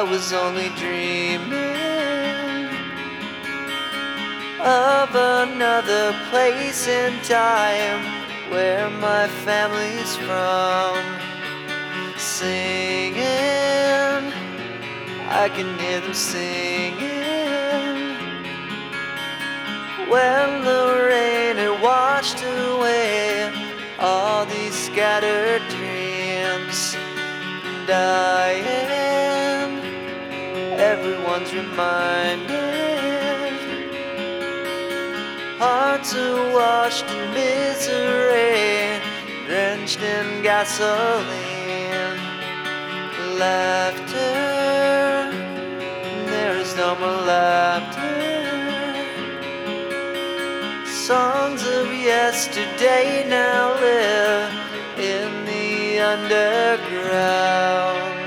I was only dreaming of another place and time where my family's from. Singing, I can hear them singing when the rain had washed away all these scattered dreams. And I one's reminded. Hearts are washed in misery, drenched in gasoline. Laughter, there is no more laughter. Songs of yesterday now live in the underground.